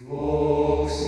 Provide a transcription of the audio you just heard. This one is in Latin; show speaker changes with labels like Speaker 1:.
Speaker 1: Vox